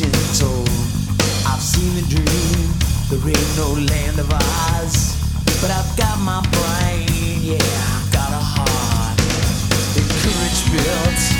I've seen the dream, there ain't no land of Oz. But I've got my brain, yeah, I've got a heart. The courage built.